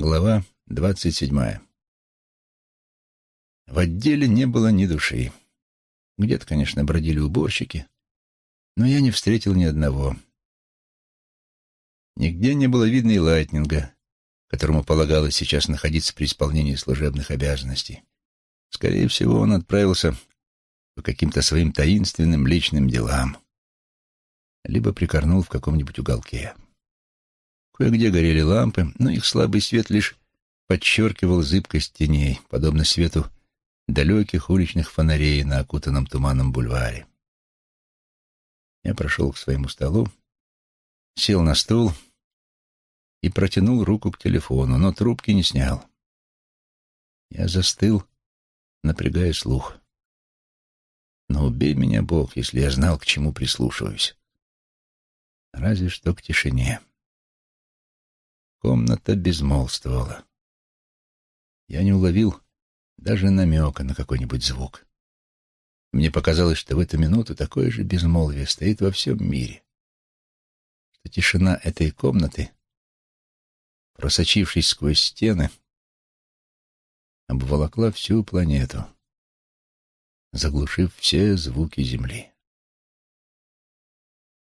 Глава двадцать седьмая. В отделе не было ни души. Где-то, конечно, бродили уборщики, но я не встретил ни одного. Нигде не было видно и Лайтнинга, которому полагалось сейчас находиться при исполнении служебных обязанностей. Скорее всего, он отправился по каким-то своим таинственным личным делам, либо прикорнул в каком-нибудь уголке. Кое-где горели лампы, но их слабый свет лишь подчеркивал зыбкость теней, подобно свету далеких уличных фонарей на окутанном туманом бульваре. Я прошел к своему столу, сел на стул и протянул руку к телефону, но трубки не снял. Я застыл, напрягая слух. Но убей меня, Бог, если я знал, к чему прислушиваюсь. Разве что к тишине. Комната безмолвствовала. Я не уловил даже намека на какой-нибудь звук. Мне показалось, что в эту минуту такое же безмолвие стоит во всем мире. Что тишина этой комнаты, просочившись сквозь стены, обволокла всю планету, заглушив все звуки Земли.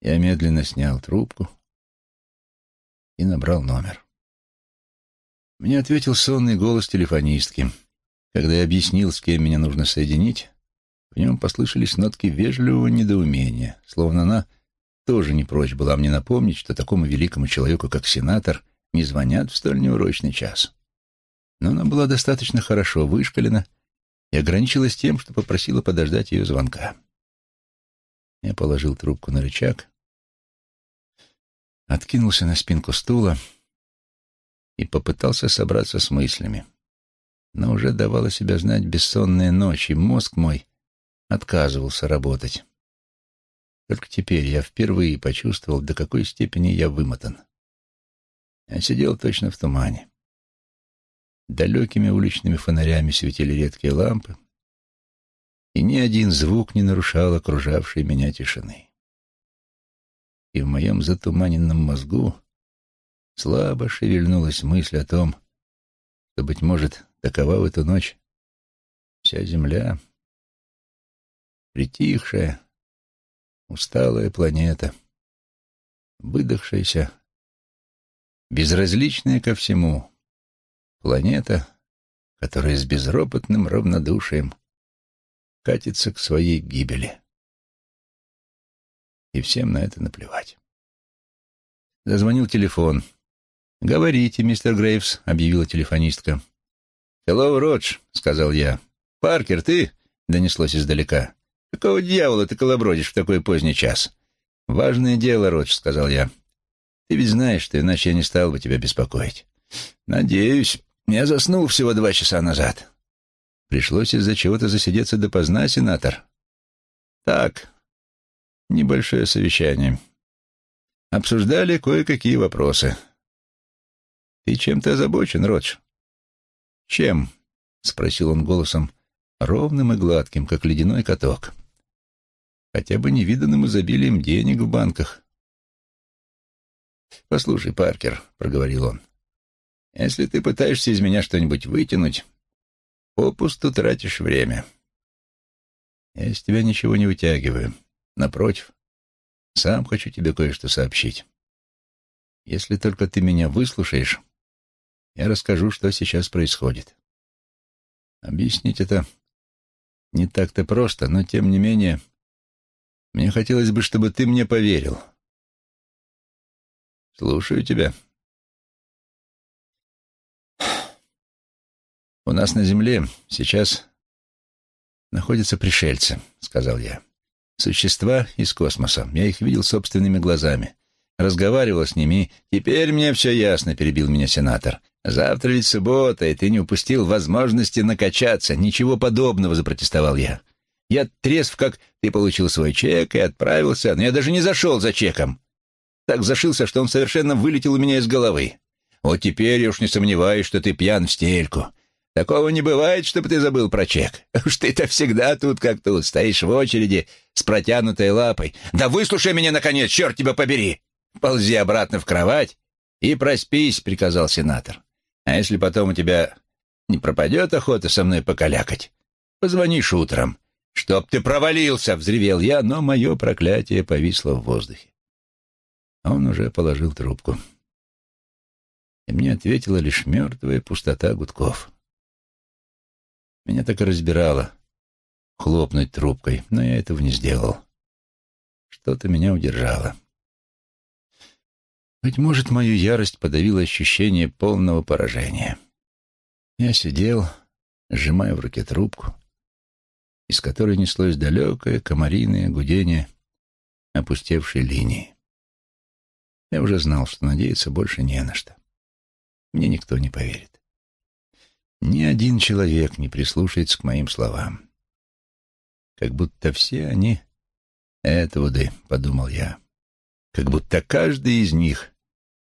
Я медленно снял трубку и набрал номер. Мне ответил сонный голос телефонистки. Когда я объяснил, с кем меня нужно соединить, в нем послышались нотки вежливого недоумения, словно она тоже не прочь была мне напомнить, что такому великому человеку, как сенатор, не звонят в столь неурочный час. Но она была достаточно хорошо вышкалена и ограничилась тем, что попросила подождать ее звонка. Я положил трубку на рычаг, откинулся на спинку стула и попытался собраться с мыслями. Но уже давала себя знать бессонная ночь, и мозг мой отказывался работать. Только теперь я впервые почувствовал, до какой степени я вымотан. Я сидел точно в тумане. Далекими уличными фонарями светили редкие лампы, и ни один звук не нарушал окружавшей меня тишины. И в моем затуманенном мозгу слабо шевельнулась мысль о том, что, быть может, такова в эту ночь вся земля, притихшая, усталая планета, выдохшаяся, безразличная ко всему, планета, которая с безропотным равнодушием катится к своей гибели. И всем на это наплевать. Зазвонил телефон. «Говорите, мистер Грейвс», — объявила телефонистка. «Hello, Родж», — сказал я. «Паркер, ты?» — донеслось издалека. «Какого дьявола ты колобродишь в такой поздний час?» «Важное дело, Родж», — сказал я. «Ты ведь знаешь, что иначе я не стал бы тебя беспокоить». «Надеюсь. Я заснул всего два часа назад». «Пришлось из-за чего-то засидеться допоздна, сенатор?» «Так, небольшое совещание. Обсуждали кое-какие вопросы». «Ты чем-то озабочен, Родж?» «Чем?» — спросил он голосом, ровным и гладким, как ледяной каток. «Хотя бы невиданным изобилием денег в банках». «Послушай, Паркер», — проговорил он, — «если ты пытаешься из меня что-нибудь вытянуть, попусту тратишь время». «Я из тебя ничего не вытягиваю. Напротив, сам хочу тебе кое-что сообщить. Если только ты меня выслушаешь, я расскажу, что сейчас происходит. Объяснить это не так-то просто, но тем не менее мне хотелось бы, чтобы ты мне поверил. Слушаю тебя. У нас на Земле сейчас находятся пришельцы, сказал я. Существа из космоса. Я их видел собственными глазами. Разговаривал с ними. Теперь мне все ясно, перебил меня сенатор. «Завтра ведь суббота, и ты не упустил возможности накачаться. Ничего подобного», — запротестовал я. «Я трезв, как ты получил свой чек и отправился, но я даже не зашел за чеком. Так зашился, что он совершенно вылетел у меня из головы. Вот теперь я уж не сомневаюсь, что ты пьян в стельку. Такого не бывает, чтобы ты забыл про чек. Уж ты-то всегда тут как тут, стоишь в очереди с протянутой лапой. Да выслушай меня, наконец, черт тебя побери! Ползи обратно в кровать и проспись», — приказал сенатор. А если потом у тебя не пропадет охота со мной покалякать, позвонишь утром. «Чтоб ты провалился!» — взревел я, но мое проклятие повисло в воздухе. Он уже положил трубку. И мне ответила лишь мертвая пустота гудков. Меня так и разбирало хлопнуть трубкой, но я этого не сделал. Что-то меня удержало. Быть может, мою ярость подавило ощущение полного поражения. Я сидел, сжимая в руке трубку, из которой неслось далекое комариное гудение опустевшей линии. Я уже знал, что надеяться больше не на что. Мне никто не поверит. Ни один человек не прислушается к моим словам. Как будто все они — Этвуды, — подумал я. Как будто каждый из них —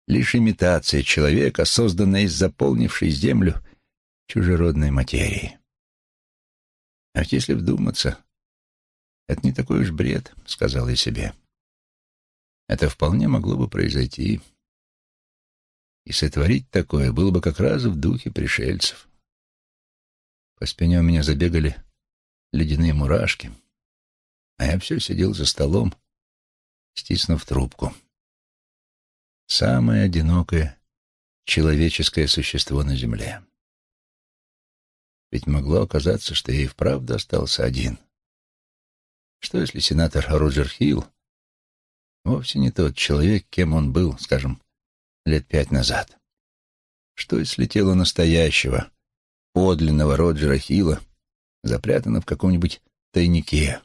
лишь имитация человека, созданная из заполнившей землю чужеродной материи. А ведь если вдуматься, это не такой уж бред, — сказал я себе. Это вполне могло бы произойти. И сотворить такое было бы как раз в духе пришельцев. По спине у меня забегали ледяные мурашки, а я все сидел за столом, стиснув трубку. Самое одинокое человеческое существо на земле. Ведь могло оказаться, что я и вправду остался один. Что если сенатор Роджер Хилл вовсе не тот человек, кем он был, скажем, лет пять назад? Что если тело настоящего, подлинного Роджера Хилла запрятано в каком-нибудь тайнике,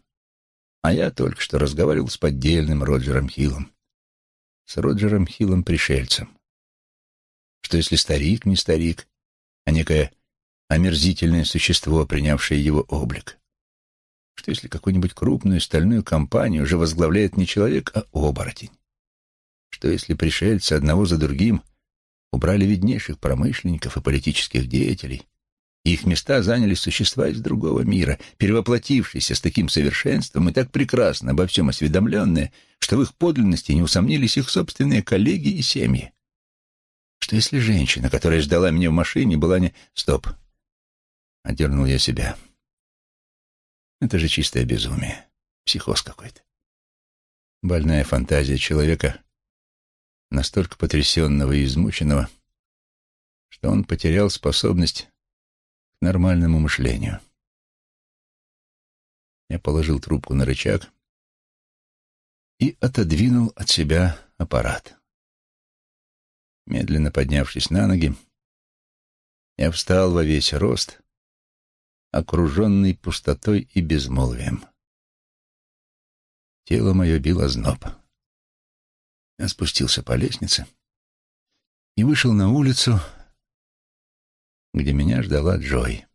а я только что разговаривал с поддельным Роджером Хиллом, с Роджером Хиллом-пришельцем? Что если старик не старик, а некое омерзительное существо, принявшее его облик. Что если какую-нибудь крупную стальную компанию уже возглавляет не человек, а оборотень? Что если пришельцы одного за другим убрали виднейших промышленников и политических деятелей, их места заняли существа из другого мира, перевоплотившиеся с таким совершенством и так прекрасно обо всем осведомленные, что в их подлинности не усомнились их собственные коллеги и семьи? Что если женщина, которая ждала меня в машине, была не... Стоп. Одернул я себя. Это же чистое безумие. Психоз какой-то. Больная фантазия человека, настолько потрясенного и измученного, что он потерял способность нормальному мышлению. Я положил трубку на рычаг и отодвинул от себя аппарат. Медленно поднявшись на ноги, я встал во весь рост окруженный пустотой и безмолвием. Тело мое било зноб. Я спустился по лестнице и вышел на улицу, где меня ждала Джой.